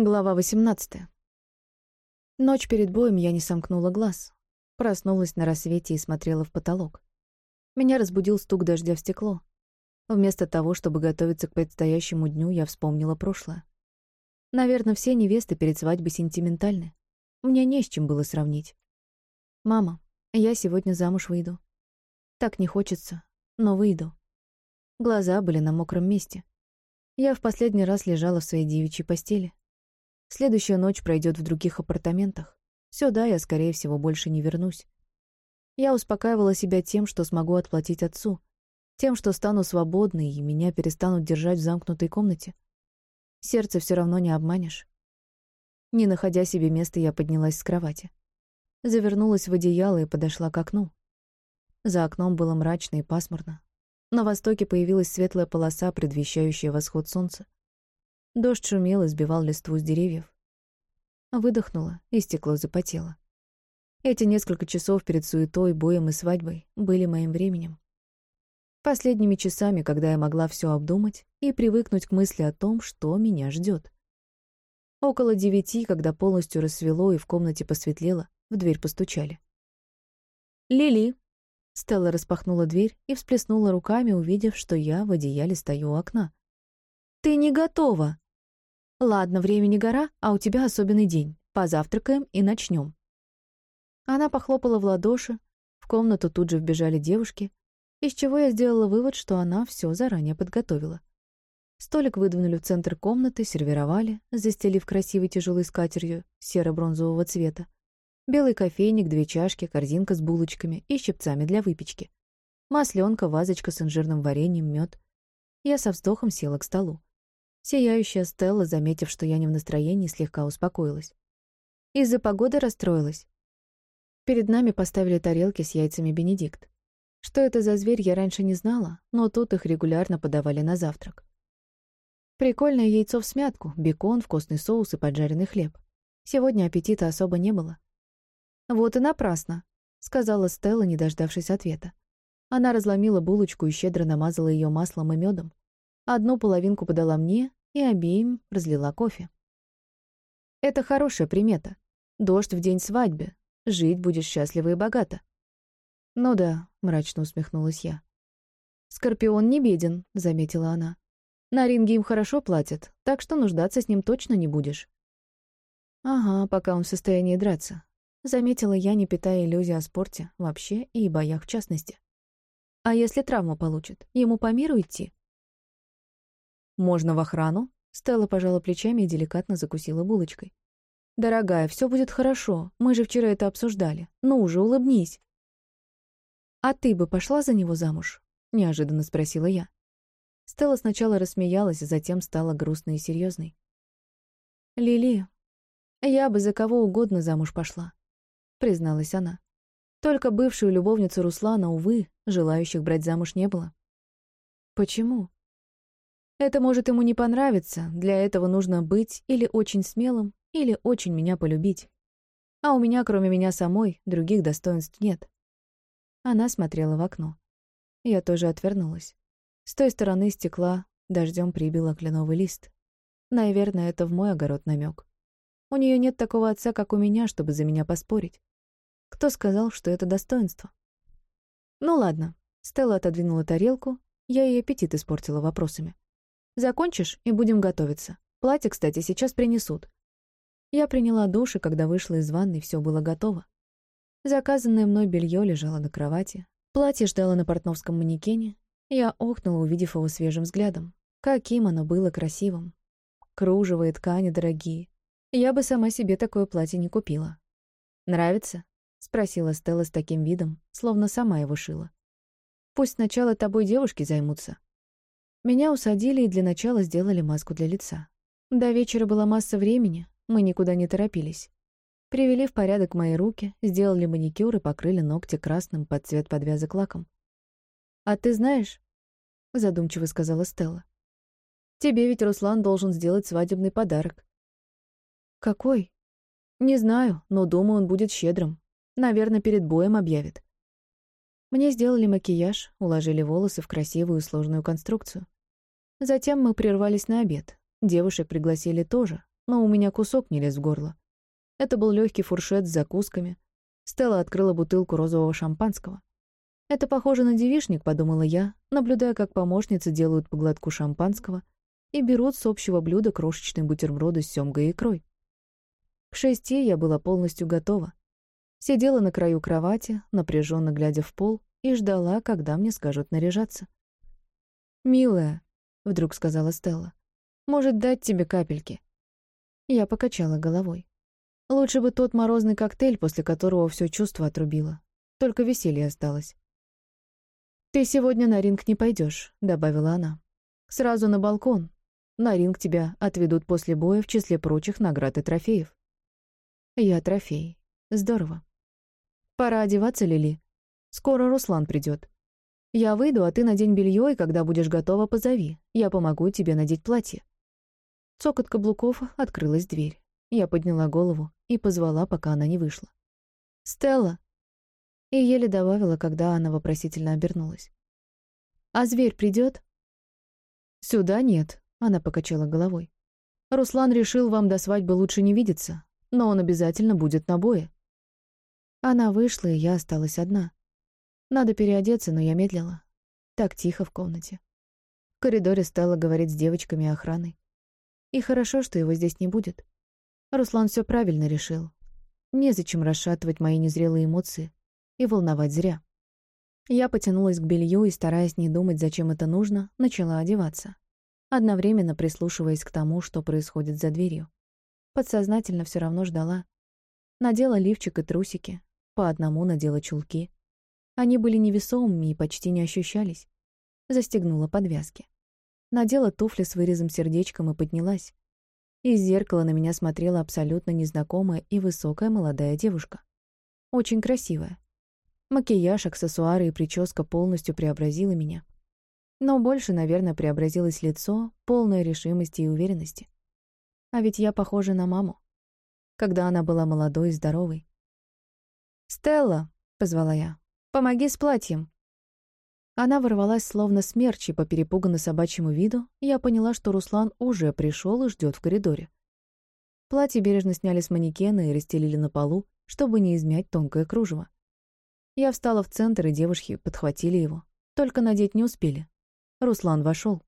Глава 18. Ночь перед боем я не сомкнула глаз. Проснулась на рассвете и смотрела в потолок. Меня разбудил стук дождя в стекло. Вместо того, чтобы готовиться к предстоящему дню, я вспомнила прошлое. Наверное, все невесты перед свадьбой сентиментальны. Мне не с чем было сравнить. «Мама, я сегодня замуж выйду. Так не хочется, но выйду». Глаза были на мокром месте. Я в последний раз лежала в своей девичьей постели. Следующая ночь пройдет в других апартаментах. Сюда я, скорее всего, больше не вернусь. Я успокаивала себя тем, что смогу отплатить отцу, тем, что стану свободной и меня перестанут держать в замкнутой комнате. Сердце все равно не обманешь. Не находя себе места, я поднялась с кровати. Завернулась в одеяло и подошла к окну. За окном было мрачно и пасмурно. На востоке появилась светлая полоса, предвещающая восход солнца. Дождь шумел и сбивал листву с деревьев. Выдохнула, и стекло запотело. Эти несколько часов перед суетой, боем и свадьбой были моим временем. Последними часами, когда я могла все обдумать и привыкнуть к мысли о том, что меня ждет. Около девяти, когда полностью рассвело и в комнате посветлело, в дверь постучали. «Лили!» Стелла распахнула дверь и всплеснула руками, увидев, что я в одеяле стою у окна. «Ты не готова!» «Ладно, время не гора, а у тебя особенный день. Позавтракаем и начнем. Она похлопала в ладоши, в комнату тут же вбежали девушки, из чего я сделала вывод, что она все заранее подготовила. Столик выдвинули в центр комнаты, сервировали, застелив красивой тяжелой скатерью серо-бронзового цвета. Белый кофейник, две чашки, корзинка с булочками и щипцами для выпечки. Масленка, вазочка с инжирным вареньем, мед. Я со вздохом села к столу. Сияющая Стелла, заметив, что я не в настроении, слегка успокоилась. Из-за погоды расстроилась. Перед нами поставили тарелки с яйцами Бенедикт. Что это за зверь, я раньше не знала, но тут их регулярно подавали на завтрак. Прикольное яйцо в смятку, бекон, вкусный соус и поджаренный хлеб. Сегодня аппетита особо не было. «Вот и напрасно», — сказала Стелла, не дождавшись ответа. Она разломила булочку и щедро намазала ее маслом и медом. Одну половинку подала мне, и обеим разлила кофе. Это хорошая примета. Дождь в день свадьбы. Жить будешь счастливо и богато. Ну да, мрачно усмехнулась я. Скорпион не беден, заметила она. На ринге им хорошо платят, так что нуждаться с ним точно не будешь. Ага, пока он в состоянии драться. Заметила я, не питая иллюзий о спорте вообще и боях в частности. А если травму получит, ему по миру идти? «Можно в охрану?» Стелла пожала плечами и деликатно закусила булочкой. «Дорогая, все будет хорошо. Мы же вчера это обсуждали. Ну уже, улыбнись». «А ты бы пошла за него замуж?» — неожиданно спросила я. Стелла сначала рассмеялась, а затем стала грустной и серьезной. «Лили, я бы за кого угодно замуж пошла», — призналась она. Только бывшую любовницу Руслана, увы, желающих брать замуж не было. «Почему?» Это может ему не понравиться, для этого нужно быть или очень смелым, или очень меня полюбить. А у меня, кроме меня самой, других достоинств нет. Она смотрела в окно. Я тоже отвернулась. С той стороны стекла дождем прибило кленовый лист. Наверное, это в мой огород намек. У нее нет такого отца, как у меня, чтобы за меня поспорить. Кто сказал, что это достоинство? Ну ладно. Стелла отодвинула тарелку, я ей аппетит испортила вопросами. Закончишь, и будем готовиться. Платье, кстати, сейчас принесут. Я приняла душ, и когда вышла из ванной, все было готово. Заказанное мной белье лежало на кровати. Платье ждало на портновском манекене. Я охнула, увидев его свежим взглядом. Каким оно было красивым. Кружево и ткани дорогие. Я бы сама себе такое платье не купила. «Нравится?» — спросила Стелла с таким видом, словно сама его шила. «Пусть сначала тобой девушки займутся, меня усадили и для начала сделали маску для лица. До вечера была масса времени, мы никуда не торопились. Привели в порядок мои руки, сделали маникюр и покрыли ногти красным под цвет подвязок лаком. «А ты знаешь?» — задумчиво сказала Стелла. «Тебе ведь Руслан должен сделать свадебный подарок». «Какой?» «Не знаю, но думаю, он будет щедрым. Наверное, перед боем объявит». Мне сделали макияж, уложили волосы в красивую сложную конструкцию. Затем мы прервались на обед. Девушек пригласили тоже, но у меня кусок не лез в горло. Это был легкий фуршет с закусками. Стелла открыла бутылку розового шампанского. «Это похоже на девишник», — подумала я, наблюдая, как помощницы делают по глотку шампанского и берут с общего блюда крошечные бутерброды с семгой и икрой. К шести я была полностью готова. Сидела на краю кровати, напряженно глядя в пол, и ждала, когда мне скажут наряжаться. «Милая», — вдруг сказала Стелла, — «может дать тебе капельки?» Я покачала головой. Лучше бы тот морозный коктейль, после которого все чувство отрубило. Только веселье осталось. «Ты сегодня на ринг не пойдешь, добавила она. «Сразу на балкон. На ринг тебя отведут после боя в числе прочих наград и трофеев». «Я трофей. Здорово. Пора одеваться, Лили. Скоро Руслан придет. Я выйду, а ты надень белье, и когда будешь готова, позови. Я помогу тебе надеть платье». Цокот каблуков открылась дверь. Я подняла голову и позвала, пока она не вышла. «Стелла!» и еле добавила, когда она вопросительно обернулась. «А зверь придет? «Сюда нет», — она покачала головой. «Руслан решил, вам до свадьбы лучше не видеться, но он обязательно будет на бое». Она вышла, и я осталась одна. Надо переодеться, но я медлила. Так тихо в комнате. В коридоре стала говорить с девочками и охраной. И хорошо, что его здесь не будет. Руслан все правильно решил. Незачем расшатывать мои незрелые эмоции и волновать зря. Я потянулась к белью и, стараясь не думать, зачем это нужно, начала одеваться, одновременно прислушиваясь к тому, что происходит за дверью. Подсознательно все равно ждала. Надела лифчик и трусики, по одному надела чулки. Они были невесомыми и почти не ощущались. Застегнула подвязки. Надела туфли с вырезом-сердечком и поднялась. Из зеркала на меня смотрела абсолютно незнакомая и высокая молодая девушка. Очень красивая. Макияж, аксессуары и прическа полностью преобразила меня. Но больше, наверное, преобразилось лицо, полное решимости и уверенности. А ведь я похожа на маму, когда она была молодой и здоровой. «Стелла!» — позвала я. «Помоги с платьем!» Она ворвалась словно смерчи по перепуганно собачьему виду, и я поняла, что Руслан уже пришел и ждет в коридоре. Платье бережно сняли с манекена и расстелили на полу, чтобы не измять тонкое кружево. Я встала в центр, и девушки подхватили его. Только надеть не успели. Руслан вошел.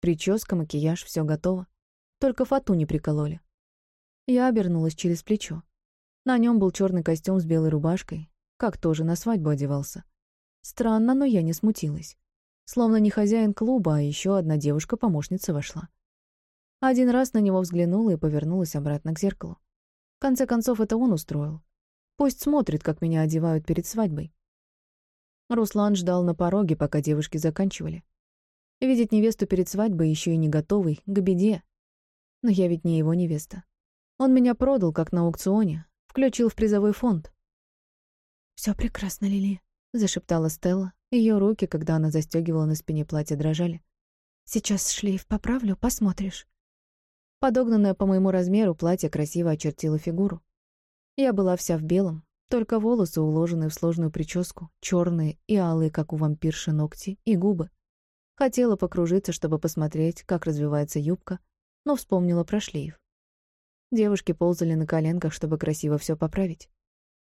Прическа, макияж, все готово. Только фату не прикололи. Я обернулась через плечо. На нем был черный костюм с белой рубашкой, как тоже на свадьбу одевался. Странно, но я не смутилась. Словно не хозяин клуба, а еще одна девушка-помощница вошла. Один раз на него взглянула и повернулась обратно к зеркалу. В конце концов, это он устроил. Пусть смотрит, как меня одевают перед свадьбой. Руслан ждал на пороге, пока девушки заканчивали. Видеть невесту перед свадьбой еще и не готовой, к беде. Но я ведь не его невеста. Он меня продал, как на аукционе, включил в призовой фонд. Все прекрасно, Лили», — зашептала Стелла. Ее руки, когда она застегивала на спине платье, дрожали. «Сейчас шлейф поправлю, посмотришь». Подогнанное по моему размеру платье красиво очертило фигуру. Я была вся в белом, только волосы, уложенные в сложную прическу, черные и алые, как у вампирши, ногти и губы. Хотела покружиться, чтобы посмотреть, как развивается юбка, но вспомнила про шлейф. Девушки ползали на коленках, чтобы красиво все поправить.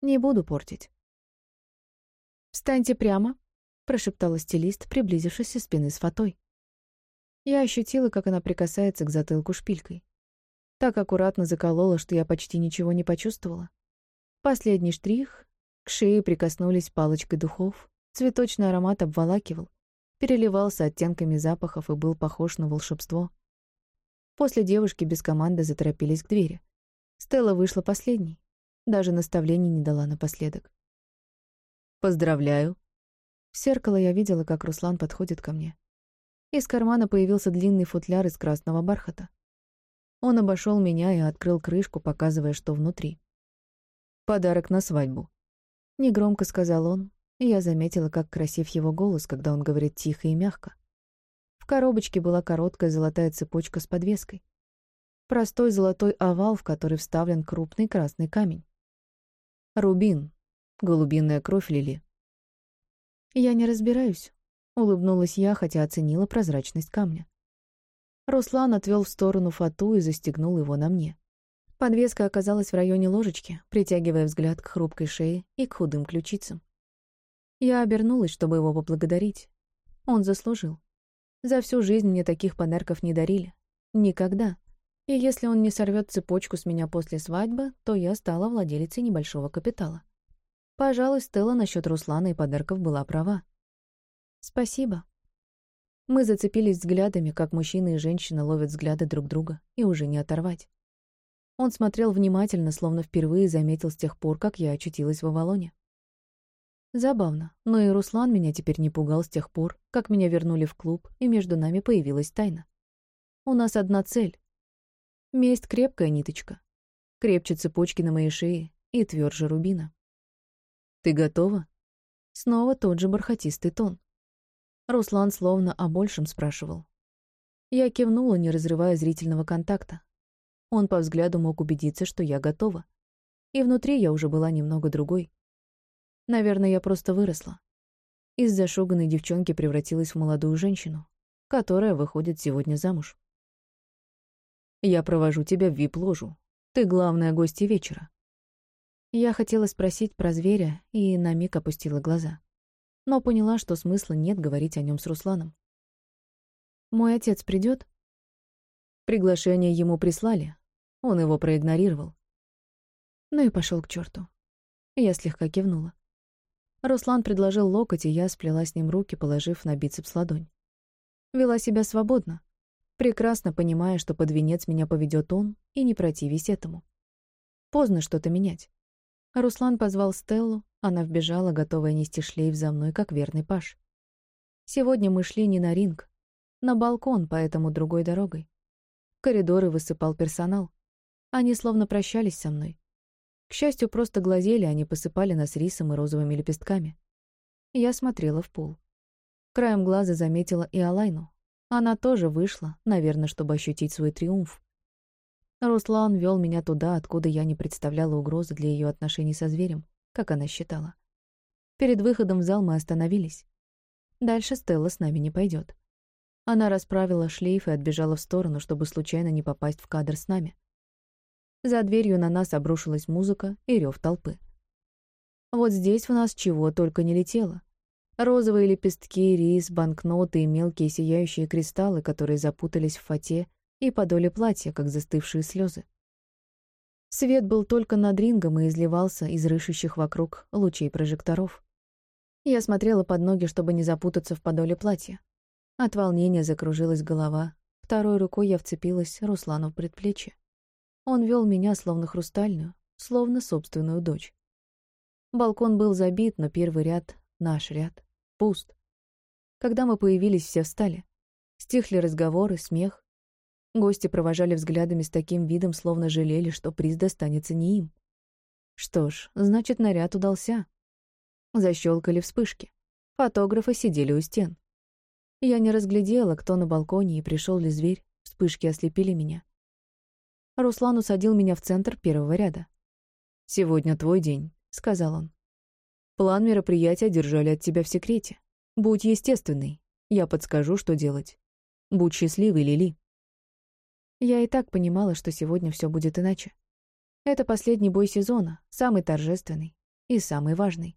Не буду портить. «Встаньте прямо», — прошептала стилист, приблизившись со спины с фатой. Я ощутила, как она прикасается к затылку шпилькой. Так аккуратно заколола, что я почти ничего не почувствовала. Последний штрих. К шее прикоснулись палочкой духов. Цветочный аромат обволакивал, переливался оттенками запахов и был похож на волшебство. После девушки без команды заторопились к двери. Стелла вышла последней. Даже наставлений не дала напоследок. «Поздравляю!» В зеркало я видела, как Руслан подходит ко мне. Из кармана появился длинный футляр из красного бархата. Он обошел меня и открыл крышку, показывая, что внутри. Подарок на свадьбу. Негромко сказал он, и я заметила, как красив его голос, когда он говорит тихо и мягко. В коробочке была короткая золотая цепочка с подвеской. Простой золотой овал, в который вставлен крупный красный камень. Рубин. Голубиная кровь Лили. «Я не разбираюсь», — улыбнулась я, хотя оценила прозрачность камня. Руслан отвел в сторону фату и застегнул его на мне. Подвеска оказалась в районе ложечки, притягивая взгляд к хрупкой шее и к худым ключицам. Я обернулась, чтобы его поблагодарить. Он заслужил. За всю жизнь мне таких подарков не дарили. Никогда. И если он не сорвет цепочку с меня после свадьбы, то я стала владелицей небольшого капитала. Пожалуй, Стелла насчет Руслана и подарков была права. Спасибо. Мы зацепились взглядами, как мужчина и женщина ловят взгляды друг друга, и уже не оторвать. Он смотрел внимательно, словно впервые заметил с тех пор, как я очутилась в Авалоне. Забавно, но и Руслан меня теперь не пугал с тех пор, как меня вернули в клуб, и между нами появилась тайна. У нас одна цель. Месть — крепкая ниточка. Крепче цепочки на моей шее и тверже рубина. «Ты готова?» Снова тот же бархатистый тон. Руслан словно о большем спрашивал. Я кивнула, не разрывая зрительного контакта. Он по взгляду мог убедиться, что я готова. И внутри я уже была немного другой. Наверное, я просто выросла. Из зашуганной девчонки превратилась в молодую женщину, которая выходит сегодня замуж. Я провожу тебя в вип-ложу. Ты главная гостья вечера. Я хотела спросить про зверя и на миг опустила глаза но поняла, что смысла нет говорить о нем с Русланом. «Мой отец придет? Приглашение ему прислали. Он его проигнорировал. Ну и пошел к черту. Я слегка кивнула. Руслан предложил локоть, и я сплела с ним руки, положив на бицепс ладонь. Вела себя свободно, прекрасно понимая, что под венец меня поведет он, и не противясь этому. Поздно что-то менять. Руслан позвал Стеллу, она вбежала, готовая нести шлейф за мной, как верный паш. Сегодня мы шли не на ринг, на балкон, поэтому другой дорогой. Коридоры высыпал персонал. Они словно прощались со мной. К счастью, просто глазели, они посыпали нас рисом и розовыми лепестками. Я смотрела в пол. Краем глаза заметила и Алайну. Она тоже вышла, наверное, чтобы ощутить свой триумф. Руслан вел меня туда, откуда я не представляла угрозы для ее отношений со зверем, как она считала. Перед выходом в зал мы остановились. Дальше Стелла с нами не пойдет. Она расправила шлейф и отбежала в сторону, чтобы случайно не попасть в кадр с нами. За дверью на нас обрушилась музыка и рев толпы. Вот здесь в нас чего только не летело. Розовые лепестки, рис, банкноты и мелкие сияющие кристаллы, которые запутались в фате и подоле платья, как застывшие слезы. Свет был только над рингом и изливался из рыщущих вокруг лучей прожекторов. Я смотрела под ноги, чтобы не запутаться в подоле платья. От волнения закружилась голова. Второй рукой я вцепилась Руслану в предплечье. Он вел меня словно хрустальную, словно собственную дочь. Балкон был забит, но первый ряд, наш ряд, пуст. Когда мы появились, все встали. Стихли разговоры, смех. Гости провожали взглядами с таким видом, словно жалели, что приз достанется не им. Что ж, значит, наряд удался. Защелкали вспышки. Фотографы сидели у стен. Я не разглядела, кто на балконе и пришел ли зверь. Вспышки ослепили меня. Руслан усадил меня в центр первого ряда. «Сегодня твой день», — сказал он. «План мероприятия держали от тебя в секрете. Будь естественный. Я подскажу, что делать. Будь счастливый, Лили». Я и так понимала, что сегодня все будет иначе. Это последний бой сезона, самый торжественный и самый важный.